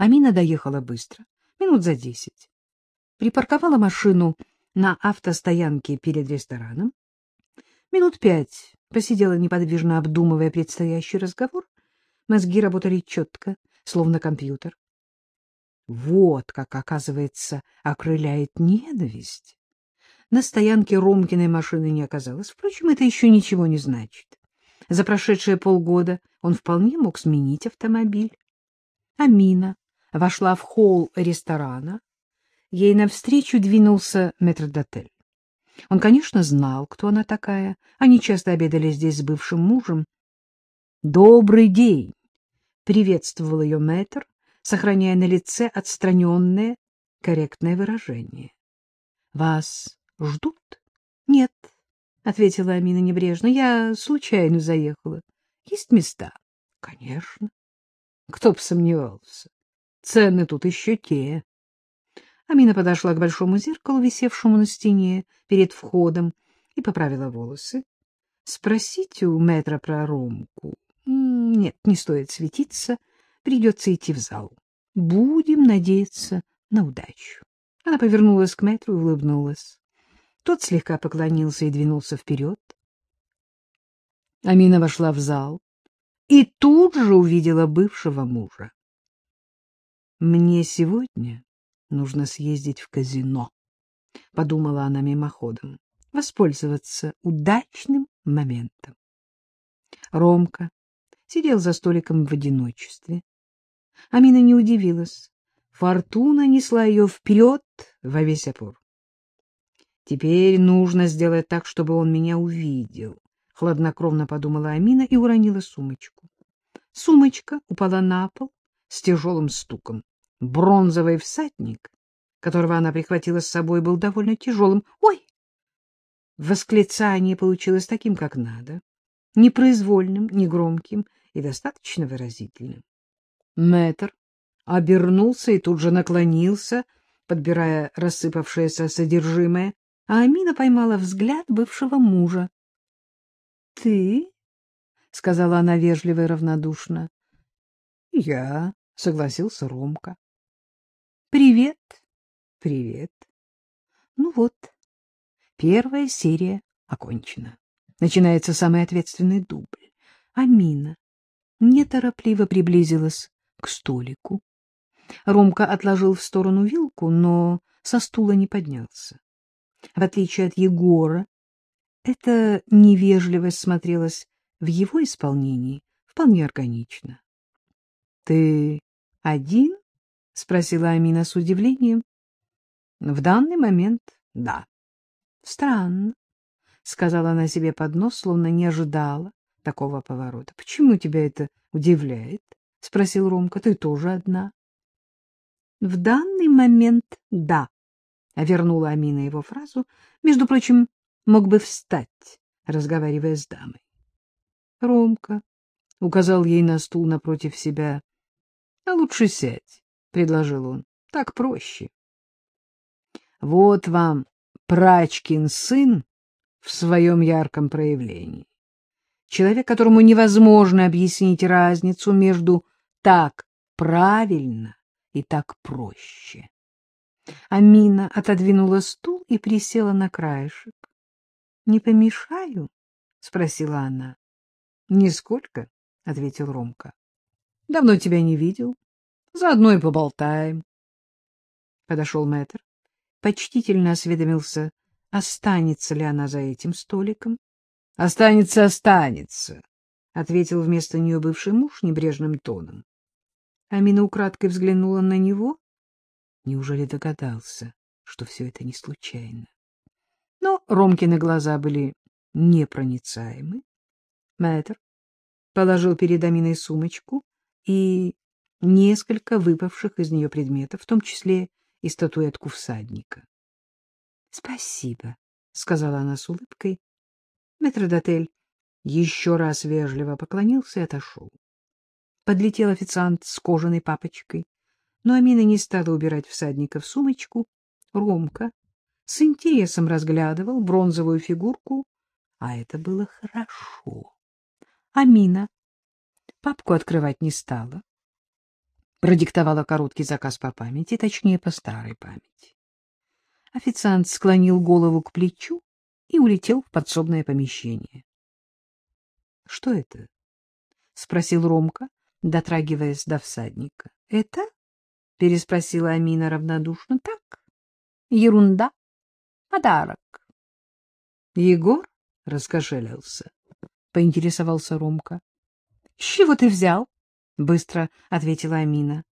Амина доехала быстро, минут за десять. Припарковала машину на автостоянке перед рестораном. Минут пять посидела неподвижно, обдумывая предстоящий разговор. Мозги работали четко, словно компьютер. Вот как, оказывается, окрыляет ненависть. На стоянке Ромкиной машины не оказалось. Впрочем, это еще ничего не значит. За прошедшие полгода он вполне мог сменить автомобиль. Амина вошла в холл ресторана. Ей навстречу двинулся метрдотель. Он, конечно, знал, кто она такая. Они часто обедали здесь с бывшим мужем. «Добрый день!» — приветствовал ее мэтр, сохраняя на лице отстраненное, корректное выражение. — Вас ждут? — Нет, — ответила Амина небрежно. — Я случайно заехала. Есть места? — Конечно. Кто бы сомневался. Цены тут еще те. Амина подошла к большому зеркалу, висевшему на стене перед входом, и поправила волосы. — Спросите у мэтра про Ромку. — Нет, не стоит светиться. Придется идти в зал. Будем надеяться на удачу. Она повернулась к мэтру и улыбнулась. Тот слегка поклонился и двинулся вперед. Амина вошла в зал и тут же увидела бывшего мужа. «Мне сегодня нужно съездить в казино», — подумала она мимоходом, — «воспользоваться удачным моментом». Ромка сидел за столиком в одиночестве. Амина не удивилась. Фортуна несла ее вперед во весь опор. Теперь нужно сделать так, чтобы он меня увидел. Хладнокровно подумала Амина и уронила сумочку. Сумочка упала на пол с тяжелым стуком. Бронзовый всадник, которого она прихватила с собой, был довольно тяжелым. «Ой!» Восклицание получилось таким, как надо, непроизвольным, негромким и достаточно выразительным. Мэтр обернулся и тут же наклонился, подбирая рассыпавшееся содержимое а Амина поймала взгляд бывшего мужа. — Ты? — сказала она вежливо и равнодушно. — Я, — согласился Ромка. — Привет. — Привет. Ну вот, первая серия окончена. Начинается самый ответственный дубль. Амина неторопливо приблизилась к столику. Ромка отложил в сторону вилку, но со стула не поднялся. В отличие от Егора, эта невежливость смотрелась в его исполнении вполне органично. — Ты один? — спросила Амина с удивлением. — В данный момент — да. — Странно, — сказала она себе под нос, словно не ожидала такого поворота. — Почему тебя это удивляет? — спросил Ромка. — Ты тоже одна? — В данный момент — да, вернула Амина его фразу, между прочим, мог бы встать, разговаривая с дамой. Ромка указал ей на стул напротив себя. — А лучше сядь, — предложил он, — так проще. — Вот вам Прачкин сын в своем ярком проявлении. Человек, которому невозможно объяснить разницу между так правильно и так проще. Амина отодвинула стул и присела на краешек. — Не помешаю? — спросила она. — Нисколько, — ответил Ромка. — Давно тебя не видел. Заодно и поболтаем. Подошел мэтр, почтительно осведомился, останется ли она за этим столиком. — Останется, останется, — ответил вместо нее бывший муж небрежным тоном. Амина украдкой взглянула на него Неужели догадался, что все это не случайно? Но Ромкины глаза были непроницаемы. Мэтр положил перед Аминой сумочку и несколько выпавших из нее предметов, в том числе и статуэтку всадника. — Спасибо, — сказала она с улыбкой. Метродотель еще раз вежливо поклонился и отошел. Подлетел официант с кожаной папочкой но Амина не стала убирать всадника в сумочку. Ромка с интересом разглядывал бронзовую фигурку, а это было хорошо. Амина папку открывать не стала. Продиктовала короткий заказ по памяти, точнее, по старой памяти. Официант склонил голову к плечу и улетел в подсобное помещение. — Что это? — спросил Ромка, дотрагиваясь до всадника. — Это? — переспросила Амина равнодушно. — Так, ерунда, подарок. Егор раскошелился, — поинтересовался Ромка. — С чего ты взял? — быстро ответила Амина.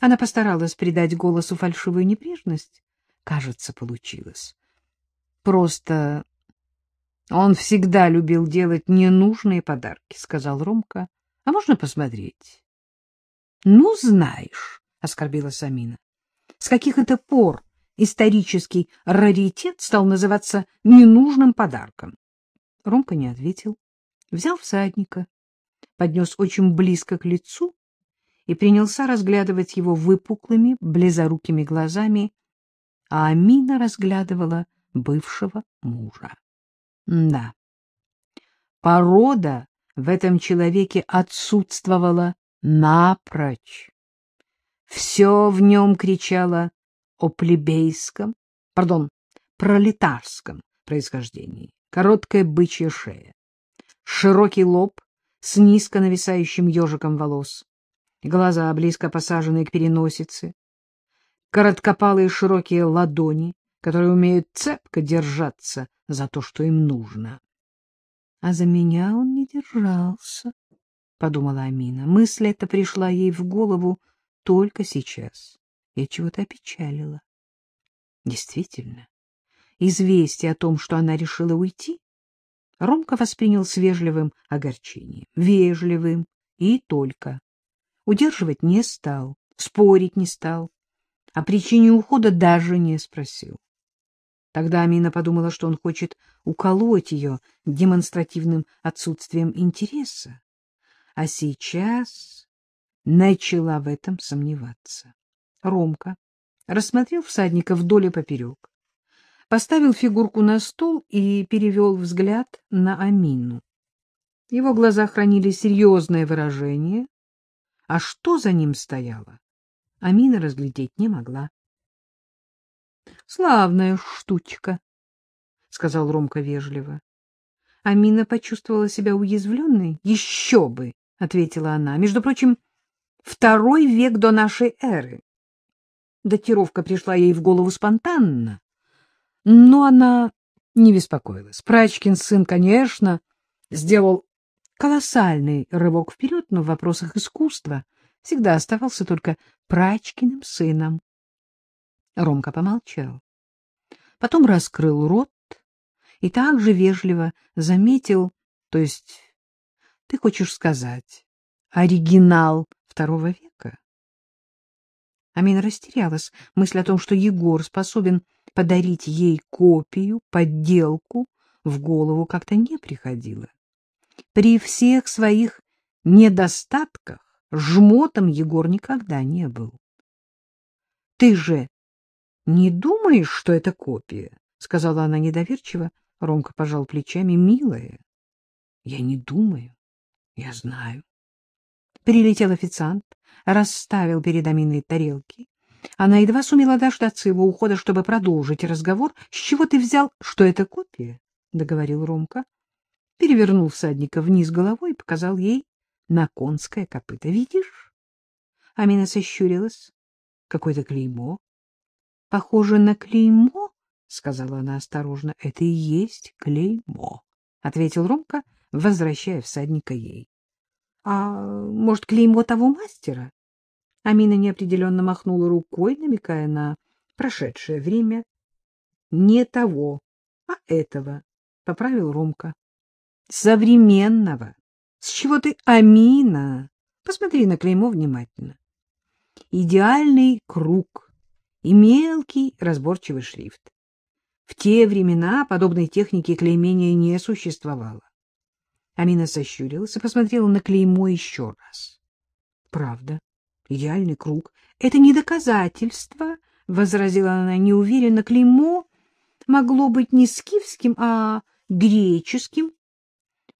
Она постаралась придать голосу фальшивую небрежность. Кажется, получилось. Просто он всегда любил делать ненужные подарки, — сказал Ромка. — А можно посмотреть? — Ну, знаешь, — оскорбилась Амина, — с каких это пор исторический раритет стал называться ненужным подарком? Ромка не ответил. Взял всадника, поднес очень близко к лицу и принялся разглядывать его выпуклыми, близорукими глазами, а Амина разглядывала бывшего мужа. Да, порода в этом человеке отсутствовала напрочь. Все в нем кричало о плебейском, пардон, пролетарском происхождении. Короткая бычья шея, широкий лоб с низко нависающим ежиком волос, глаза, близко посаженные к переносице, короткопалые широкие ладони, которые умеют цепко держаться за то, что им нужно. — А за меня он не держался, — подумала Амина. Мысль эта пришла ей в голову только сейчас. Я чего-то опечалила. Действительно, известие о том, что она решила уйти, Ромка воспринял с вежливым огорчением. Вежливым и только. Удерживать не стал, спорить не стал, о причине ухода даже не спросил. Тогда Амина подумала, что он хочет уколоть ее демонстративным отсутствием интереса, а сейчас начала в этом сомневаться. Ромка рассмотрел всадника вдоль и поперек, поставил фигурку на стол и перевел взгляд на Амину. Его глаза хранили серьезное выражение, а что за ним стояло, Амина разглядеть не могла. — Славная штучка, — сказал Ромка вежливо. Амина почувствовала себя уязвленной. — Еще бы, — ответила она. — Между прочим, второй век до нашей эры. Датировка пришла ей в голову спонтанно, но она не беспокоилась. Прачкин сын, конечно, сделал колоссальный рывок вперед, но в вопросах искусства всегда оставался только Прачкиным сыном. Ромка помолчал. Потом раскрыл рот и также вежливо заметил, то есть, ты хочешь сказать, оригинал второго века? Амина растерялась. Мысль о том, что Егор способен подарить ей копию, подделку, в голову как-то не приходила. При всех своих недостатках жмотом Егор никогда не был. — Ты же не думаешь, что это копия? — сказала она недоверчиво. Ромка пожал плечами. — Милая, я не думаю, я знаю. Прилетел официант, расставил перед Аминой тарелки. Она едва сумела дождаться его ухода, чтобы продолжить разговор. — С чего ты взял, что это копия? — договорил Ромка. Перевернул всадника вниз головой и показал ей на конское копыто. Видишь? Амина сощурилась. Какое-то клеймо. — Похоже на клеймо, — сказала она осторожно. — Это и есть клеймо, — ответил Ромка, возвращая всадника ей. — А может, клеймо того мастера? Амина неопределенно махнула рукой, намекая на прошедшее время. — Не того, а этого, — поправил Ромка. — Современного. С чего ты, Амина? Посмотри на клеймо внимательно. Идеальный круг и мелкий разборчивый шрифт. В те времена подобной техники клеймения не существовало. Амина сощурилась и посмотрела на клеймо еще раз. Правда, идеальный круг — это не доказательство, — возразила она неуверенно. Клеймо могло быть не скифским, а греческим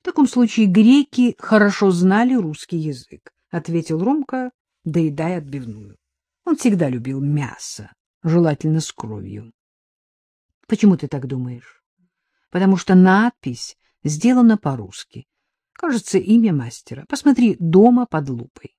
в таком случае греки хорошо знали русский язык, — ответил Ромка доедая отбивную. Он всегда любил мясо, желательно с кровью. — Почему ты так думаешь? — Потому что надпись сделана по-русски. Кажется, имя мастера. Посмотри, дома под лупой.